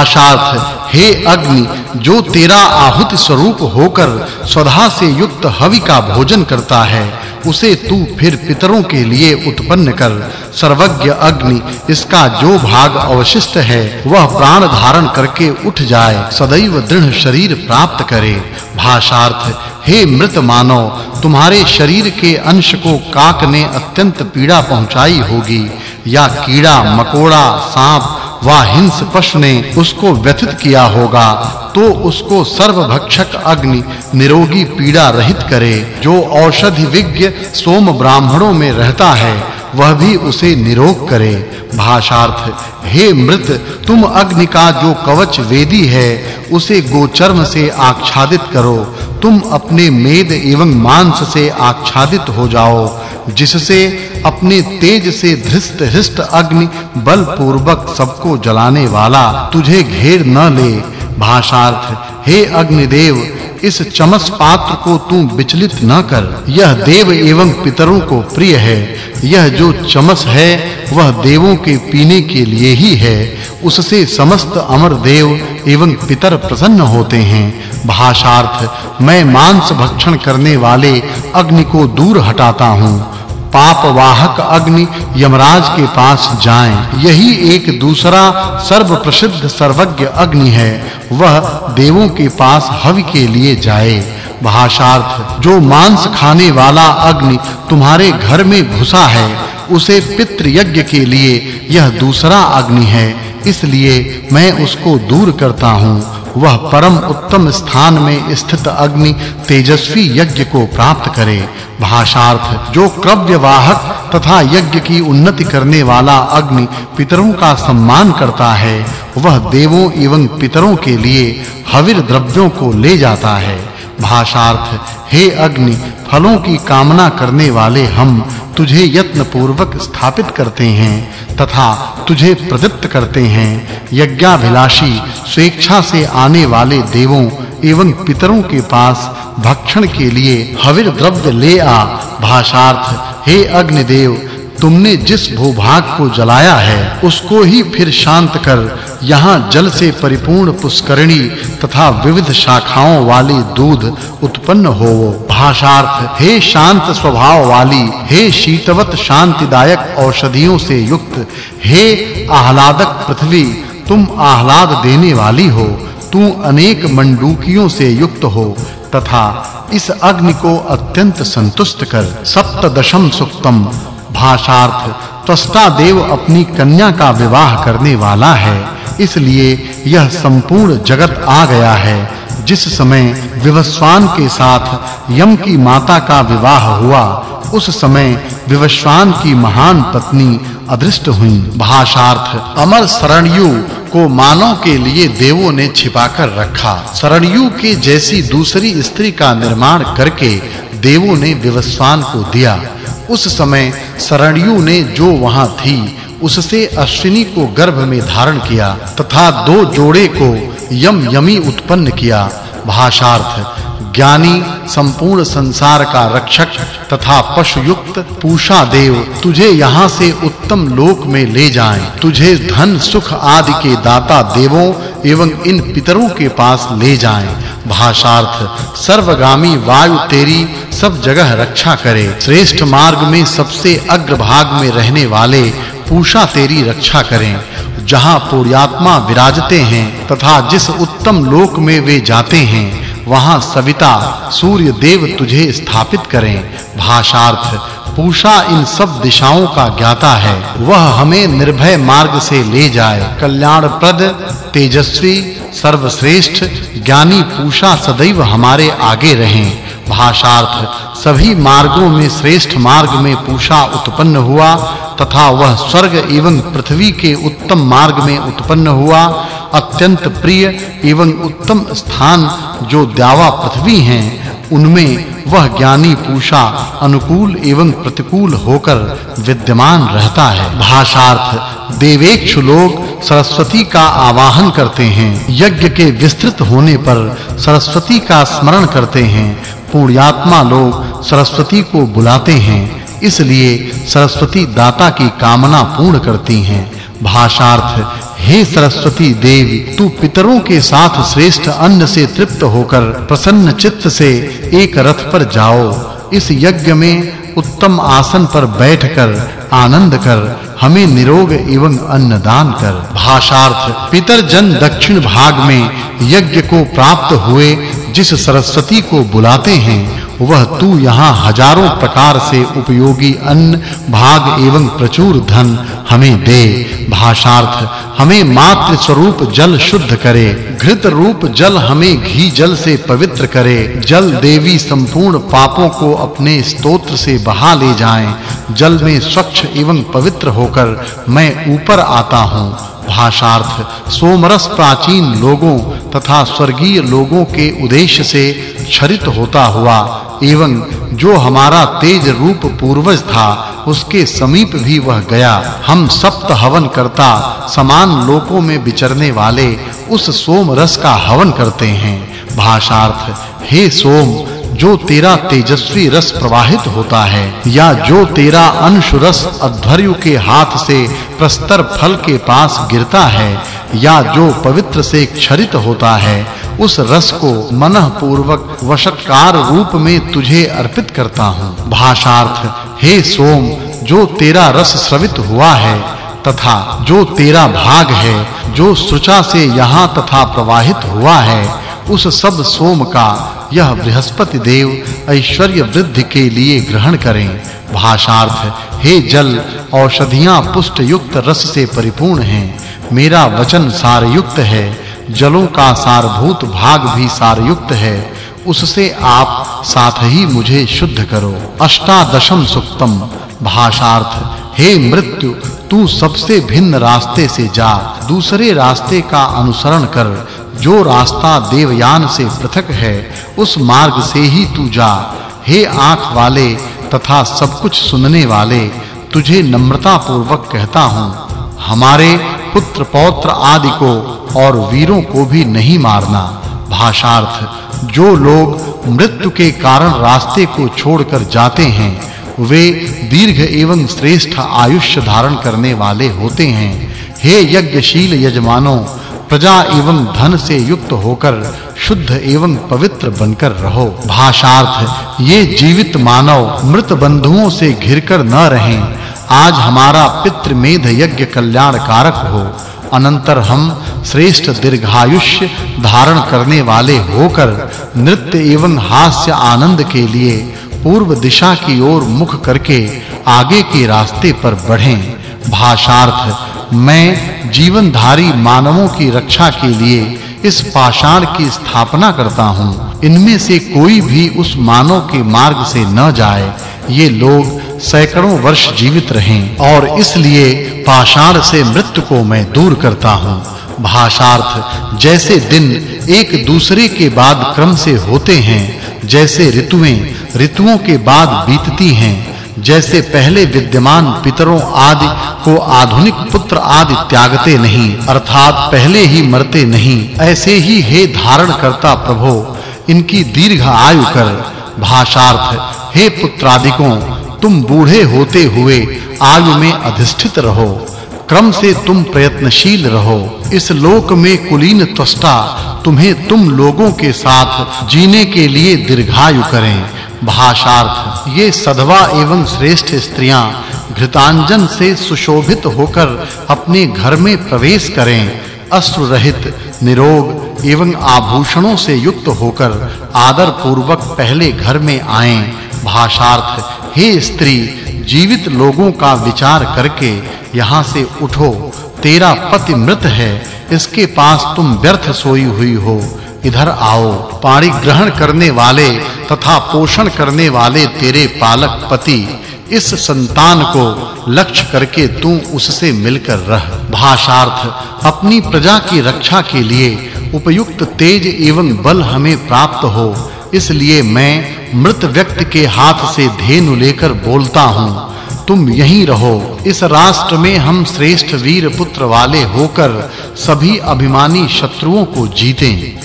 भाषार्थ हे। अग्नि, जो तेरा आहुति स्वरूप होकर स्वधा से युक्त हवि का भोजन करता है, उसे तू फिर पितरों के लिए उत्पन्न कर। सर्वज्ञ अग्नि, इसका जो भाग अवशिष्ट है, वह प्राण धारण करके उठ जाए, सदैव दृढ़ शरीर प्राप्त करे। भाषार्थ, हे मृत मानव, तुम्हारे शरीर के अंश को काक ने अत्यंत पीड़ा पहुंचाई होगी, या कीड़ा, मकोड़ा, सांप वा हिंस पशु ने उसको व्यथित किया होगा तो उसको सर्वभक्षक अग्नि निरोगी पीड़ा रहित करे, जो औषधि विज्ञ सोम ब्राह्मणों में रहता है, वह भी उसे निरोग करे। भाषार्थ, हे मृत, तुम अग्नि का जो कवच वेदी है, उसे गोचर्म से आच्छादित करो। तुम अपने मेद एवं मांस से आच्छादित हो जाओ, जिससे अपने तेज से धृष्ट हृष्ट अग्नि बल पूर्वक सबको जलाने वाला तुझे घेर न ले। भाषार्थ, हे अग्निदेव, इस चमस पात्र को तू विचलित न कर। यह देव एवं पितरों को प्रिय है। यह जो चमस है, वह देवों के पीने के लिए ही है। उससे समस्त अमर देव एवं पितर प्रसन्न होते हैं। भाषार्थ, मैं मांस भक्षण करने वाले अग्नि को दूर हटाता हूँ। पाप वाहक अग्नि यमराज के पास जाएँ। यही एक दूसरा सर्व प्रसिद्ध सर्वज्ञ अग्नि है। वह देवों के पास हवि के लिए जाए। भाषार्थ, जो मांस खाने वाला अग्नि तुम्हारे घर में घुसा है, उसे पितृ यज्ञ के लिए यह दूसरा अग्नि है। इसलिए मैं उसको दूर करता हूँ। वह परम उत्तम स्थान में स्थित अग्नि तेजस्वी यज्ञ को प्राप्त करे। भाषार्थ, जो क्रव्य वाहक तथा यज्ञ की उन्नति करने वाला अग्नि पितरों का सम्मान करता है, वह देवों एवं पितरों के लिए हविर द्रव्यों को ले जाता है। भाषार्थ, हे अग्नि फलों की कामना करने वाले हम तुझे यत्न पूर्वक स्थापित करते हैं तथा तुझे प्रदत्त करते हैं। यज्ञाभिलाषी, स्वेच्छा से आने वाले देवों एवं पितरों के पास भक्षण के लिए हविर द्रव्य ले आ। भाषार्थ, हे अग्निदेव तुमने जिस भूभाग को जलाया है, उसको ही फिर शांत कर, यहाँ जल से परिपूर्ण पुष्करणी तथा विविध शाखाओं वाली दूध उत्पन्न हो भाषार्थ, हे शांत स्वभाव वाली, हे शीतवत शांतिदायक औषधियों से युक्त, हे आह्लादक पृथ्वी, तुम आह्लाद देने वाली हो, तू अनेक मंडूकियों से युक्त हो, तथा इस अग्नि को अत्यंत संतुष्ट कर, सप्तदशम सुक्तम भाषार्थ, त्वष्टा देव अपनी कन्या का विवाह करने वाला है। इसलिए यह संपूर्ण जगत आ गया है, जिस समय विवस्वान के साथ यम की माता का विवाह हुआ, उस समय विवस्वान की महान पत्नी अदृष्ट हुई। भाषार्थ, अमर शरणयु को मानव के लिए देवों ने छिपाकर रखा। शरणयु के जैसी दूसरी स्त्री का निर्माण करके देवों ने विवस्वान को दिया। उस समय शरणयु ने जो वहाँ थी, उससे अश्विनी को गर्भ में धारण किया तथा दो जोड़े को यम यमी उत्पन्न किया। भाषार्थ ज्ञानी संपूर्ण संसार का रक्षक तथा पशु युक्त पूषा देव तुझे यहाँ से उत्तम लोक में ले जाएँ। तुझे धन, सुख आदि के दाता देवों एवं इन पितरों के पास ले जाएँ। भाषार्थ, सर्वगामी वायु तेरी सब जगह रक्षा करे। श्रेष्ठ मार्ग में सबसे अग्रभाग में रहने वाले पूषा तेरी रक्षा करें। जहाँ पुण्यात्मा विराजते हैं तथा जिस उत्तम लोक में वे जाते हैं वहाँ सविता, सूर्य देव तुझे स्थापित करें। भाषार्थ, पूषा इन सब दिशाओं का ज्ञाता है। वह हमें निर्भय मार्ग से ले जाए। कल्याणप्रद, तेजस्वी, सर्वश्रेष्ठ, ज्ञानी पूषा सदैव हमारे आगे रहें। भाषार्थ, सभी मार्गों में श्रेष्ठ मार्ग में पूषा उत्पन्न हुआ, तथा वह स्वर्ग एवं पृथ्वी के उत्तम मार्ग में उत्पन्न हुआ अत्यंत प्रिय एवं उत्तम स्थान जो द्यावा पृथ्वी हैं, उनमें वह ज्ञानी पूषा अनुकूल एवं प्रतिकूल होकर विद्यमान रहता है। भाषार्थ, देवेक्षु लोग सरस्वती का आवाहन करते हैं। यज्ञ के विस्तृत होने पर सरस्वती का स्मरण करते हैं। पुण्यात्मा लोग सरस्वती को बुलाते हैं, इसलिए सरस्वती दाता की कामना पूर्ण करती हैं। भाषार्थ हे सरस्वती देवी, तू पितरों के साथ श्रेष्ठ अन्न से तृप्त होकर प्रसन्न चित्त से एक रथ पर जाओ। इस यज्ञ में उत्तम आसन पर बैठकर आनंद कर, हमें निरोग एवं अन्न दान कर। भाषार्थ पितर जन दक्षिण भाग में यज्ञ को प्राप्त हुए जिस सरस्वती को बुलाते हैं वह तू यहाँ हज़ारों प्रकार से उपयोगी अन्न, भाग एवं प्रचुर धन हमें दे। भाषार्थ, हमें मात्र स्वरूप जल शुद्ध करे। घृत रूप जल हमें घी जल से पवित्र करे। जल देवी संपूर्ण पापों को अपने स्तोत्र से बहा ले जाए। जल में स्वच्छ एवं पवित्र होकर मैं ऊपर आता हूँ। भाषार्थ, सोमरस प्राचीन लोगों तथा स्वर्गीय लोगों के उद्देश्य से क्षरित होता हुआ एवं जो हमारा तेज रूप पूर्वज था, उसके समीप भी वह गया। हम सप्त हवन करता, समान लोकों में विचरने वाले उस सोम रस का हवन करते हैं। भाषार्थ, हे सोम, जो तेरा तेजस्वी रस प्रवाहित होता है, या जो तेरा अंश रस अध्वर्यु के हाथ से प्रस्तर फल के पास गिरता है, या जो पवित्र से क्षरित होता है उस रस को मनः पूर्वक वशत्कार रूप में तुझे अर्पित करता हूँ। भाषार्थ, हे सोम, जो तेरा रस स्रवित हुआ है तथा जो तेरा भाग है, जो सुचा से यहाँ तथा प्रवाहित हुआ है, उस सब सोम का यह बृहस्पति देव ऐश्वर्य वृद्धि के लिए ग्रहण करें। भाषार्थ, हे जल, औषधियाँ पुष्ट युक्त रस से परिपूर्ण हैं। मेरा वचन सार युक्त है। जलों का सारभूत भाग भी सारयुक्त है, उससे आप साथ ही मुझे शुद्ध करो। अष्टादशम सुक्तम, भाषार्थ, हे मृत्यु, तू सबसे भिन्न रास्ते से जा, दूसरे रास्ते का अनुसरण कर। जो रास्ता देवयान से पृथक है, उस मार्ग से ही तू जा। हे आँख वाले तथा सब कुछ सुनने वाले, तुझे नम्रता पूर्वक कहता हूँ, हमारे पुत्र पौत्र आदि को और वीरों को भी नहीं मारना। भाषार्थ, जो लोग मृत्यु के कारण रास्ते को छोड़कर जाते हैं, वे दीर्घ एवं श्रेष्ठ आयुष्य धारण करने वाले होते हैं। हे यज्ञशील यजमानों, प्रजा एवं धन से युक्त होकर शुद्ध एवं पवित्र बनकर रहो। भाषार्थ, ये जीवित मानव मृत बंधुओं से घिरकर न रहें। आज हमारा पितृमेध यज्ञ कल्याण कारक हो। अनंतर हम श्रेष्ठ दीर्घायुष्य धारण करने वाले होकर नृत्य एवं हास्य आनंद के लिए पूर्व दिशा की ओर मुख करके आगे के रास्ते पर बढ़ें। भाषार्थ, मैं जीवनधारी मानवों की रक्षा के लिए इस पाषाण की स्थापना करता हूँ। इनमें से कोई भी उस मानव के मार्ग से न जाए। ये लोग सैकड़ों वर्ष जीवित रहें और इसलिए पाषाण से मृत्यु को मैं दूर करता हूँ। भाषार्थ, जैसे दिन एक दूसरे के बाद क्रम से होते हैं, जैसे ऋतुएँ ऋतुओं के बाद बीतती हैं, जैसे पहले विद्यमान पितरों आदि को आधुनिक पुत्र आदि त्यागते नहीं, अर्थात पहले ही मरते नहीं। ऐसे ही हे धारण करता प्रभो, इनकी दीर्घ आयु कर। भाषार्थ हे पुत्रादिकों तुम बूढ़े होते हुए आयु में अधिष्ठित रहो। क्रम से तुम प्रयत्नशील रहो। इस लोक में कुलीन त्वष्टा तुम्हें तुम लोगों के साथ जीने के लिए दीर्घायु करें। भाषार्थ, ये सधवा एवं श्रेष्ठ स्त्रियाँ घृतांजन से सुशोभित होकर अपने घर में प्रवेश करें। अश्रु रहित निरोग एवं आभूषणों से युक्त होकर आदर पूर्वक पहले घर में आएँ। भाषार्थ, हे स्त्री, जीवित लोगों का विचार करके यहाँ से उठो। तेरा पति मृत है, इसके पास तुम व्यर्थ सोई हुई हो। इधर आओ पाणी ग्रहण करने वाले तथा पोषण करने वाले तेरे पालक पति, इस संतान को लक्ष्य करके तू उससे मिलकर रह। भाषार्थ, अपनी प्रजा की रक्षा के लिए उपयुक्त तेज एवं बल हमें प्राप्त हो। इसलिए मैं मृत व्यक्ति के हाथ से धेनु लेकर बोलता हूँ, तुम यहीं रहो। इस राष्ट्र में हम श्रेष्ठ वीर पुत्र वाले होकर सभी अभिमानी शत्रुओं को जीतें।